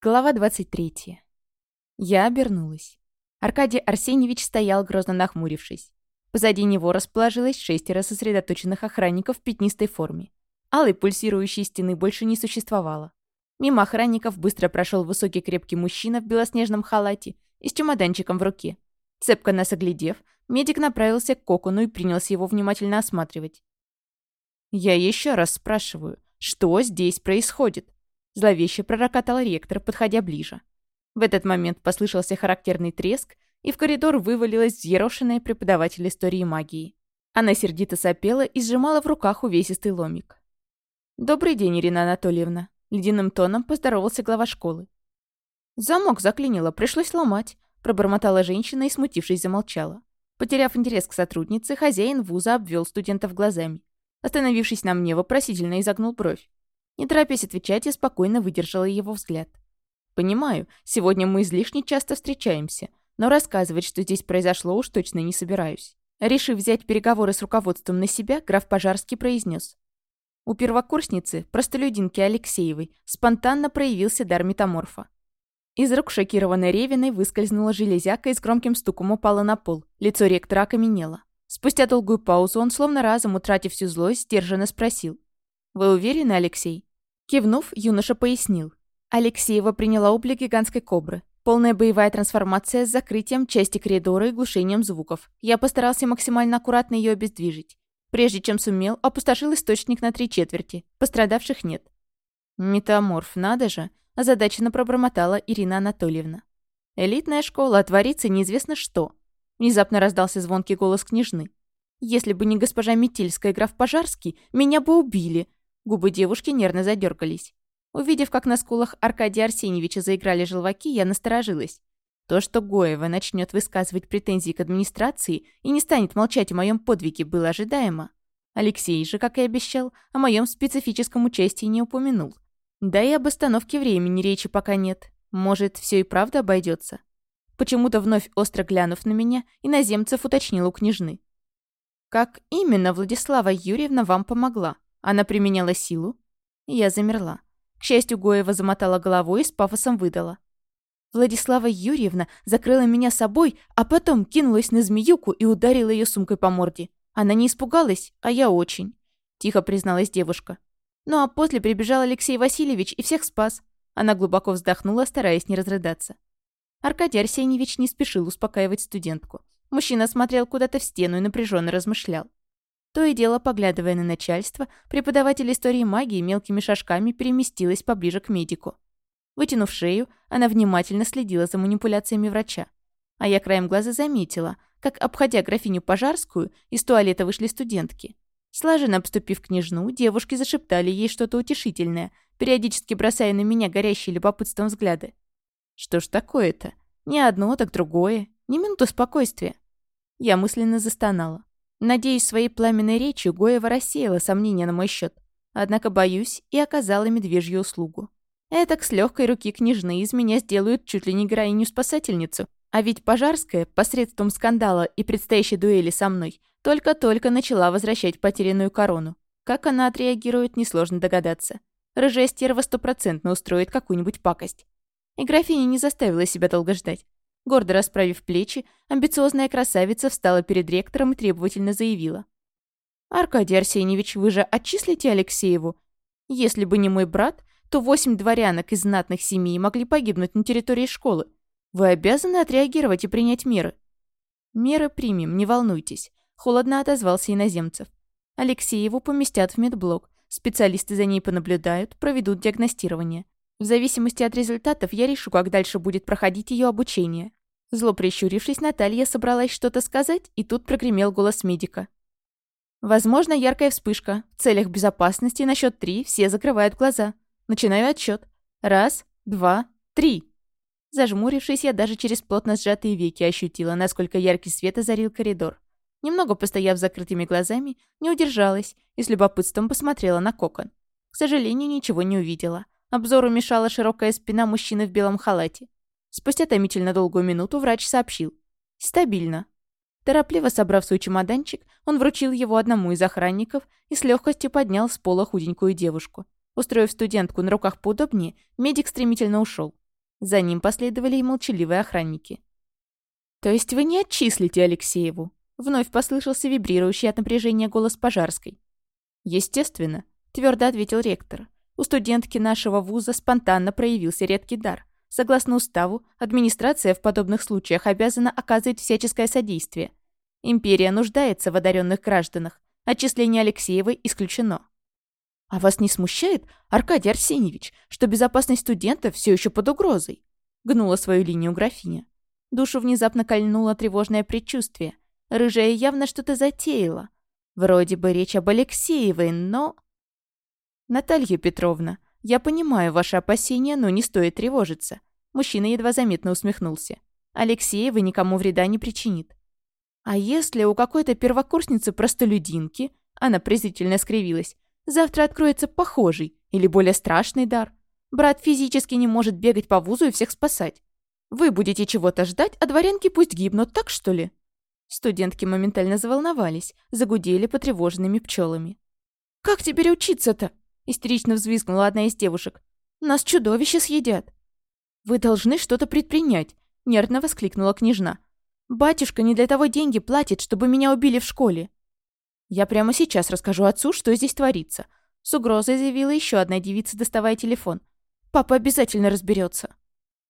Глава 23. Я обернулась. Аркадий Арсеньевич стоял, грозно нахмурившись. Позади него расположилось шестеро сосредоточенных охранников в пятнистой форме. Алой пульсирующей стены больше не существовало. Мимо охранников быстро прошел высокий крепкий мужчина в белоснежном халате и с чемоданчиком в руке. Цепко нас оглядев, медик направился к кокону и принялся его внимательно осматривать. «Я еще раз спрашиваю, что здесь происходит?» Зловеще пророкотал ректор, подходя ближе. В этот момент послышался характерный треск, и в коридор вывалилась взъерошенная преподаватель истории магии. Она сердито сопела и сжимала в руках увесистый ломик. «Добрый день, Ирина Анатольевна», — ледяным тоном поздоровался глава школы. «Замок заклинило, пришлось ломать», — пробормотала женщина и, смутившись, замолчала. Потеряв интерес к сотруднице, хозяин вуза обвел студентов глазами. Остановившись на мне, вопросительно изогнул бровь. Не торопясь отвечать, я спокойно выдержала его взгляд. «Понимаю, сегодня мы излишне часто встречаемся, но рассказывать, что здесь произошло, уж точно не собираюсь». Решив взять переговоры с руководством на себя, граф Пожарский произнес: У первокурсницы, простолюдинки Алексеевой, спонтанно проявился дар метаморфа. Из рук шокированной Ревиной выскользнула железяка и с громким стуком упала на пол. Лицо ректора окаменело. Спустя долгую паузу он, словно разом утратив всю злость, сдержанно спросил. «Вы уверены, Алексей?» Кивнув, юноша пояснил. Алексеева приняла облик гигантской кобры. Полная боевая трансформация с закрытием части коридора и глушением звуков. Я постарался максимально аккуратно ее обездвижить. Прежде чем сумел, опустошил источник на три четверти. Пострадавших нет. «Метаморф, надо же!» – озадаченно пробормотала Ирина Анатольевна. «Элитная школа, отворится неизвестно что». Внезапно раздался звонкий голос княжны. «Если бы не госпожа Метельская и граф Пожарский, меня бы убили. Губы девушки нервно задергались. Увидев, как на скулах Аркадия Арсеньевича заиграли желваки, я насторожилась. То, что Гоева начнет высказывать претензии к администрации и не станет молчать о моем подвиге, было ожидаемо. Алексей же, как и обещал, о моем специфическом участии не упомянул. Да и об остановке времени речи пока нет. Может, все и правда обойдется. Почему-то вновь остро глянув на меня, иноземцев уточнил у княжны. «Как именно Владислава Юрьевна вам помогла?» Она применяла силу. Я замерла. К счастью, Гоева замотала головой и с пафосом выдала. Владислава Юрьевна закрыла меня собой, а потом кинулась на змеюку и ударила ее сумкой по морде. Она не испугалась, а я очень. Тихо призналась девушка. Ну а после прибежал Алексей Васильевич и всех спас. Она глубоко вздохнула, стараясь не разрыдаться. Аркадий Арсеньевич не спешил успокаивать студентку. Мужчина смотрел куда-то в стену и напряженно размышлял. То и дело, поглядывая на начальство, преподаватель истории магии мелкими шажками переместилась поближе к медику. Вытянув шею, она внимательно следила за манипуляциями врача. А я краем глаза заметила, как, обходя графиню Пожарскую, из туалета вышли студентки. Слаженно обступив княжну, девушки зашептали ей что-то утешительное, периодически бросая на меня горящие любопытством взгляды. Что ж такое-то? Не одно, так другое. Не минуту спокойствия. Я мысленно застонала. Надеюсь, своей пламенной речью Гоева рассеяла сомнения на мой счет. Однако боюсь и оказала медвежью услугу. Этак с легкой руки княжны из меня сделают чуть ли не героиню-спасательницу. А ведь Пожарская, посредством скандала и предстоящей дуэли со мной, только-только начала возвращать потерянную корону. Как она отреагирует, несложно догадаться. Рыжая стерва стопроцентно устроит какую-нибудь пакость. И графиня не заставила себя долго ждать. Гордо расправив плечи, амбициозная красавица встала перед ректором и требовательно заявила. «Аркадий Арсеньевич, вы же отчислите Алексееву? Если бы не мой брат, то восемь дворянок из знатных семей могли погибнуть на территории школы. Вы обязаны отреагировать и принять меры». «Меры примем, не волнуйтесь», — холодно отозвался иноземцев. Алексееву поместят в медблок, специалисты за ней понаблюдают, проведут диагностирование. В зависимости от результатов я решу, как дальше будет проходить ее обучение. Зло прищурившись, Наталья собралась что-то сказать, и тут прогремел голос медика. Возможно, яркая вспышка. В целях безопасности на счет три все закрывают глаза. Начинаю отсчет. Раз, два, три. Зажмурившись, я даже через плотно сжатые веки ощутила, насколько яркий свет озарил коридор. Немного постояв закрытыми глазами, не удержалась и с любопытством посмотрела на кокон. К сожалению, ничего не увидела. Обзору мешала широкая спина мужчины в белом халате. Спустя томительно долгую минуту врач сообщил. «Стабильно». Торопливо собрав свой чемоданчик, он вручил его одному из охранников и с легкостью поднял с пола худенькую девушку. Устроив студентку на руках поудобнее, медик стремительно ушел. За ним последовали и молчаливые охранники. «То есть вы не отчислите Алексееву?» Вновь послышался вибрирующий от напряжения голос Пожарской. «Естественно», — твердо ответил ректор. «У студентки нашего вуза спонтанно проявился редкий дар. Согласно уставу, администрация в подобных случаях обязана оказывать всяческое содействие. Империя нуждается в одаренных гражданах. Отчисление Алексеевой исключено. «А вас не смущает, Аркадий Арсеньевич, что безопасность студентов все еще под угрозой?» Гнула свою линию графиня. Душу внезапно кольнуло тревожное предчувствие. Рыжая явно что-то затеяла. Вроде бы речь об Алексеевой, но... «Наталья Петровна, я понимаю ваши опасения, но не стоит тревожиться». Мужчина едва заметно усмехнулся. Алексеева никому вреда не причинит. А если у какой-то первокурсницы-простолюдинки, она презрительно скривилась, завтра откроется похожий или более страшный дар? Брат физически не может бегать по вузу и всех спасать. Вы будете чего-то ждать, а дворянки пусть гибнут, так что ли? Студентки моментально заволновались, загудели потревоженными пчелами. «Как теперь учиться-то?» – истерично взвизгнула одна из девушек. «Нас чудовища съедят». «Вы должны что-то предпринять», – нервно воскликнула княжна. Батюшка не для того деньги платит, чтобы меня убили в школе. Я прямо сейчас расскажу отцу, что здесь творится. С угрозой заявила еще одна девица, доставая телефон. Папа обязательно разберется.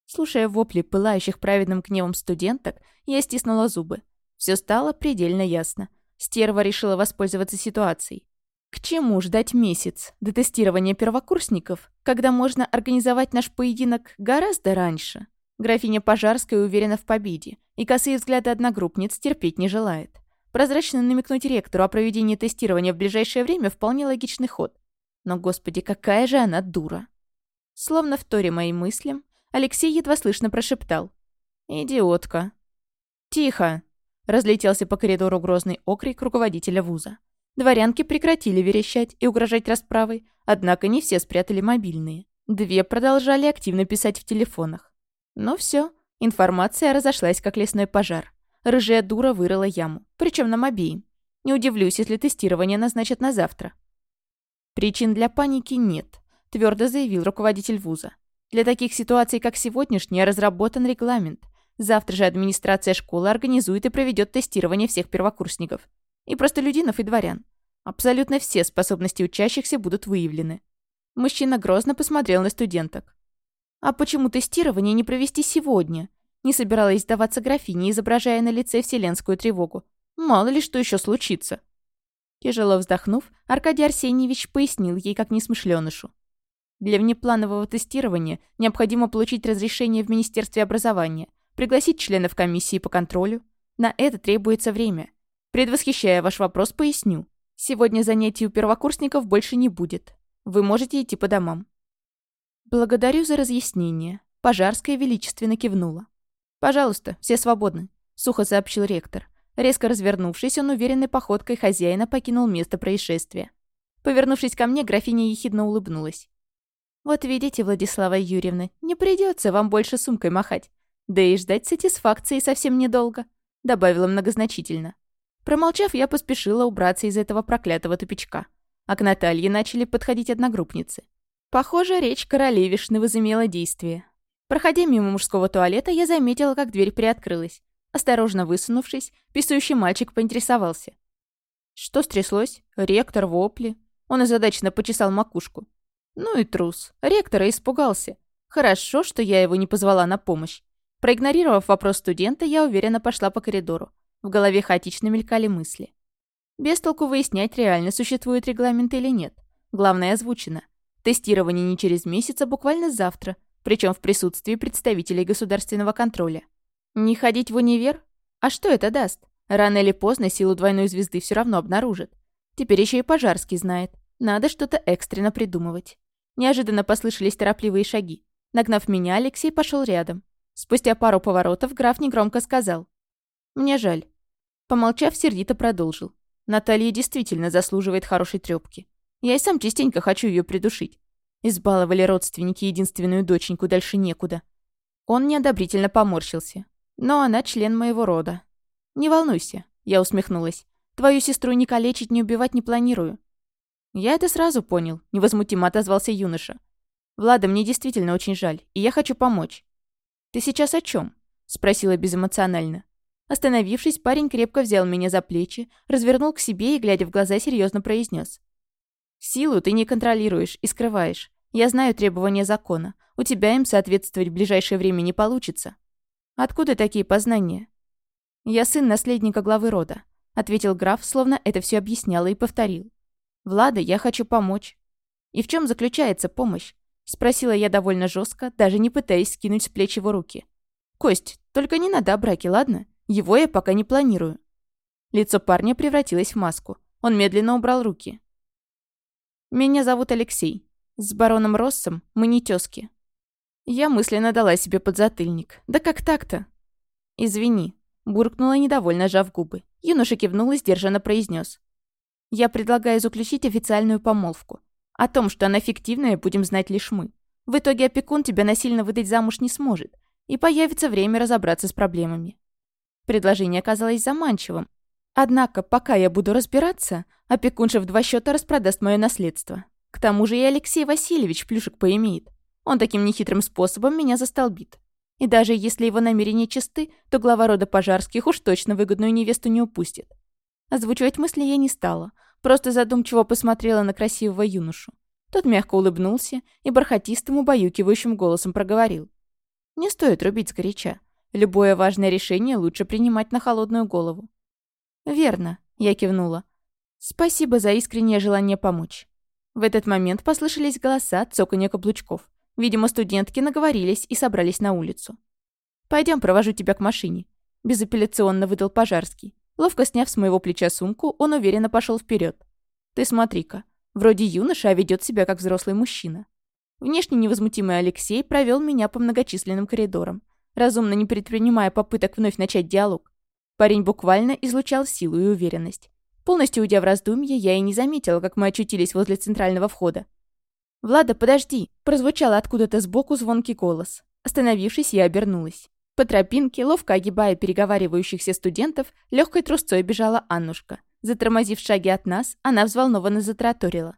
Слушая вопли пылающих праведным гневом студенток, я стиснула зубы. Все стало предельно ясно. Стерва решила воспользоваться ситуацией. К чему ждать месяц до тестирования первокурсников, когда можно организовать наш поединок гораздо раньше? Графиня Пожарская уверена в победе, и косые взгляды одногруппниц терпеть не желает. Прозрачно намекнуть ректору о проведении тестирования в ближайшее время вполне логичный ход. Но, господи, какая же она дура. Словно в торе моим мыслям, Алексей едва слышно прошептал. «Идиотка». «Тихо!» — разлетелся по коридору грозный окрик руководителя вуза. Дворянки прекратили верещать и угрожать расправой, однако не все спрятали мобильные. Две продолжали активно писать в телефонах. Но все, информация разошлась, как лесной пожар. Рыжая дура вырыла яму, причем нам обеим. Не удивлюсь, если тестирование назначат на завтра. Причин для паники нет, твердо заявил руководитель вуза. Для таких ситуаций, как сегодняшняя, разработан регламент. Завтра же администрация школы организует и проведет тестирование всех первокурсников. И простолюдинов, и дворян. Абсолютно все способности учащихся будут выявлены. Мужчина грозно посмотрел на студенток. А почему тестирование не провести сегодня? Не собиралась сдаваться графине, изображая на лице вселенскую тревогу. Мало ли что еще случится. Тяжело вздохнув, Аркадий Арсеньевич пояснил ей как несмышленышу. Для внепланового тестирования необходимо получить разрешение в Министерстве образования, пригласить членов комиссии по контролю. На это требуется время. Предвосхищая ваш вопрос, поясню. Сегодня занятий у первокурсников больше не будет. Вы можете идти по домам. «Благодарю за разъяснение», — Пожарская величественно кивнула. «Пожалуйста, все свободны», — сухо сообщил ректор. Резко развернувшись, он уверенной походкой хозяина покинул место происшествия. Повернувшись ко мне, графиня ехидно улыбнулась. «Вот видите, Владислава Юрьевна, не придется вам больше сумкой махать. Да и ждать сатисфакции совсем недолго», — добавила многозначительно. Промолчав, я поспешила убраться из этого проклятого тупичка. А к Наталье начали подходить одногруппницы. Похоже, речь королевишны возымела действие. Проходя мимо мужского туалета, я заметила, как дверь приоткрылась. Осторожно высунувшись, писающий мальчик поинтересовался. Что стряслось? Ректор, вопли. Он озадаченно почесал макушку. Ну и трус. Ректора испугался. Хорошо, что я его не позвала на помощь. Проигнорировав вопрос студента, я уверенно пошла по коридору. В голове хаотично мелькали мысли. Без толку выяснять, реально существует регламент или нет. Главное озвучено. Тестирование не через месяц, а буквально завтра, причем в присутствии представителей государственного контроля. Не ходить в универ? А что это даст? Рано или поздно силу двойной звезды все равно обнаружат. Теперь еще и Пожарский знает. Надо что-то экстренно придумывать. Неожиданно послышались торопливые шаги. Нагнав меня, Алексей пошел рядом. Спустя пару поворотов граф негромко сказал. «Мне жаль». Помолчав, сердито продолжил. Наталья действительно заслуживает хорошей трёпки. Я и сам частенько хочу ее придушить. Избаловали родственники единственную доченьку, дальше некуда. Он неодобрительно поморщился. Но она член моего рода. «Не волнуйся», — я усмехнулась. «Твою сестру ни калечить, ни убивать не планирую». «Я это сразу понял», — невозмутимо отозвался юноша. «Влада, мне действительно очень жаль, и я хочу помочь. «Ты сейчас о чем? спросила безэмоционально. Остановившись, парень крепко взял меня за плечи, развернул к себе и, глядя в глаза, серьезно произнес: «Силу ты не контролируешь и скрываешь. Я знаю требования закона. У тебя им соответствовать в ближайшее время не получится». «Откуда такие познания?» «Я сын наследника главы рода», — ответил граф, словно это все объясняло и повторил. «Влада, я хочу помочь». «И в чем заключается помощь?» — спросила я довольно жестко, даже не пытаясь скинуть с плеч его руки. «Кость, только не надо о браке, ладно? Его я пока не планирую». Лицо парня превратилось в маску. Он медленно убрал руки. «Меня зовут Алексей. С бароном Россом мы не тёзки». Я мысленно дала себе подзатыльник. «Да как так-то?» «Извини», — буркнула недовольно, жав губы. Юноша кивнул и сдержанно произнес: «Я предлагаю заключить официальную помолвку. О том, что она фиктивная, будем знать лишь мы. В итоге опекун тебя насильно выдать замуж не сможет, и появится время разобраться с проблемами. Предложение оказалось заманчивым. Однако, пока я буду разбираться, опекунша в два счета распродаст мое наследство. К тому же и Алексей Васильевич плюшек поимеет. Он таким нехитрым способом меня застолбит. И даже если его намерения чисты, то глава рода Пожарских уж точно выгодную невесту не упустит. Озвучивать мысли я не стала, просто задумчиво посмотрела на красивого юношу. Тот мягко улыбнулся и бархатистым убаюкивающим голосом проговорил. Не стоит рубить сгоряча. Любое важное решение лучше принимать на холодную голову. «Верно», — я кивнула. «Спасибо за искреннее желание помочь». В этот момент послышались голоса, цоканье каблучков. Видимо, студентки наговорились и собрались на улицу. Пойдем, провожу тебя к машине», — безапелляционно выдал Пожарский. Ловко сняв с моего плеча сумку, он уверенно пошел вперед. «Ты смотри-ка, вроде юноша, а ведет себя как взрослый мужчина». Внешне невозмутимый Алексей провел меня по многочисленным коридорам, разумно не предпринимая попыток вновь начать диалог. Парень буквально излучал силу и уверенность. Полностью уйдя в раздумье, я и не заметила, как мы очутились возле центрального входа. «Влада, подожди!» – прозвучал откуда-то сбоку звонкий голос. Остановившись, я обернулась. По тропинке, ловко огибая переговаривающихся студентов, легкой трусцой бежала Аннушка. Затормозив шаги от нас, она взволнованно затраторила.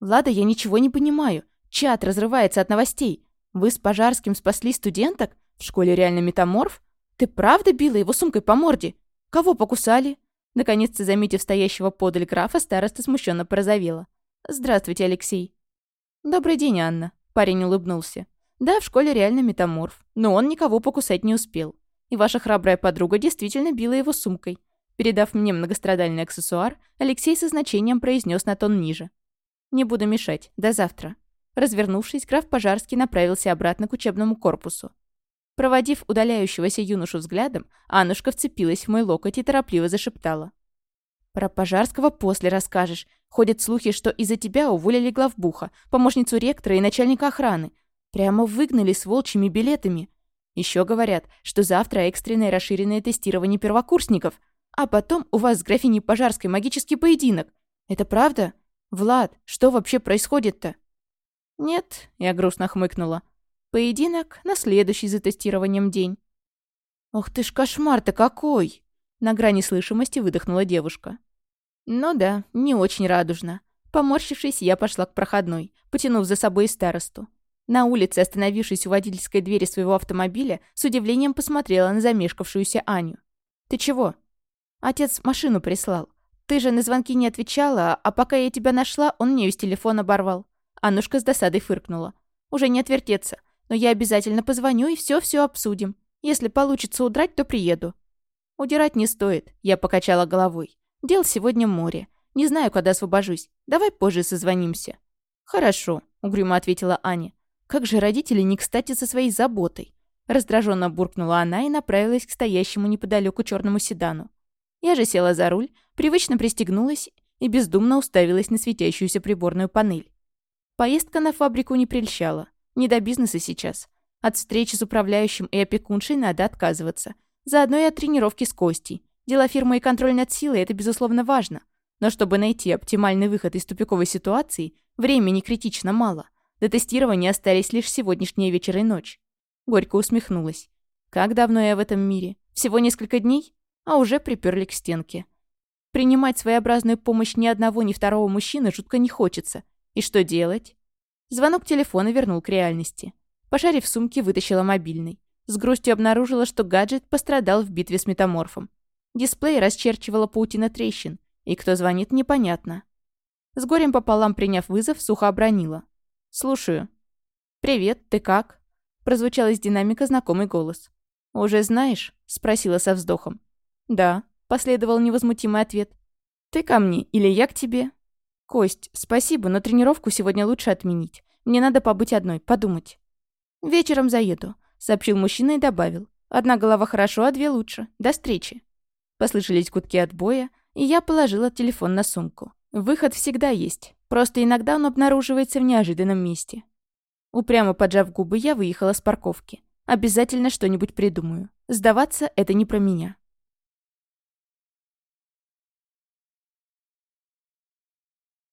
«Влада, я ничего не понимаю. Чат разрывается от новостей. Вы с Пожарским спасли студенток? В школе реально метаморф? Ты правда била его сумкой по морде? Кого покусали?» Наконец-то, заметив стоящего подаль графа, староста смущенно порозовела. «Здравствуйте, Алексей». «Добрый день, Анна», — парень улыбнулся. «Да, в школе реально метаморф, но он никого покусать не успел. И ваша храбрая подруга действительно била его сумкой». Передав мне многострадальный аксессуар, Алексей со значением произнес на тон ниже. «Не буду мешать. До завтра». Развернувшись, граф Пожарский направился обратно к учебному корпусу. Проводив удаляющегося юношу взглядом, Аннушка вцепилась в мой локоть и торопливо зашептала. «Про Пожарского после расскажешь. Ходят слухи, что из-за тебя уволили главбуха, помощницу ректора и начальника охраны. Прямо выгнали с волчьими билетами. Еще говорят, что завтра экстренное расширенное тестирование первокурсников, а потом у вас с графиней Пожарской магический поединок. Это правда? Влад, что вообще происходит-то?» «Нет», — я грустно хмыкнула. «Поединок на следующий за тестированием день». «Ох ты ж кошмар-то какой!» На грани слышимости выдохнула девушка. «Ну да, не очень радужно». Поморщившись, я пошла к проходной, потянув за собой старосту. На улице, остановившись у водительской двери своего автомобиля, с удивлением посмотрела на замешкавшуюся Аню. «Ты чего?» «Отец машину прислал. Ты же на звонки не отвечала, а пока я тебя нашла, он мне весь телефон оборвал. Аннушка с досадой фыркнула. «Уже не отвертеться. Но я обязательно позвоню и все-все обсудим. Если получится удрать, то приеду». «Удирать не стоит», — я покачала головой. «Дел сегодня море. Не знаю, когда освобожусь. Давай позже созвонимся». «Хорошо», — угрюмо ответила Аня. «Как же родители не кстати со своей заботой?» Раздраженно буркнула она и направилась к стоящему неподалеку черному седану. Я же села за руль, привычно пристегнулась и бездумно уставилась на светящуюся приборную панель. Поездка на фабрику не прельщала. Не до бизнеса сейчас. От встречи с управляющим и опекуншей надо отказываться. Заодно и от тренировки с Костей. Дела фирмы и контроль над силой – это, безусловно, важно. Но чтобы найти оптимальный выход из тупиковой ситуации, времени критично мало. До тестирования остались лишь сегодняшний вечер и ночь. Горько усмехнулась. Как давно я в этом мире? Всего несколько дней? А уже приперли к стенке. Принимать своеобразную помощь ни одного, ни второго мужчины жутко не хочется – и что делать? Звонок телефона вернул к реальности. Пошарив в сумке, вытащила мобильный. С грустью обнаружила, что гаджет пострадал в битве с метаморфом. Дисплей расчерчивала паутина трещин, и кто звонит, непонятно. С горем пополам приняв вызов, сухо обронила. «Слушаю». «Привет, ты как?» Прозвучал из динамика знакомый голос. «Уже знаешь?» — спросила со вздохом. «Да», — последовал невозмутимый ответ. «Ты ко мне или я к тебе?» «Кость, спасибо, но тренировку сегодня лучше отменить. Мне надо побыть одной, подумать». «Вечером заеду», — сообщил мужчина и добавил. «Одна голова хорошо, а две лучше. До встречи». Послышались гудки отбоя, и я положила телефон на сумку. Выход всегда есть, просто иногда он обнаруживается в неожиданном месте. Упрямо поджав губы, я выехала с парковки. Обязательно что-нибудь придумаю. Сдаваться — это не про меня.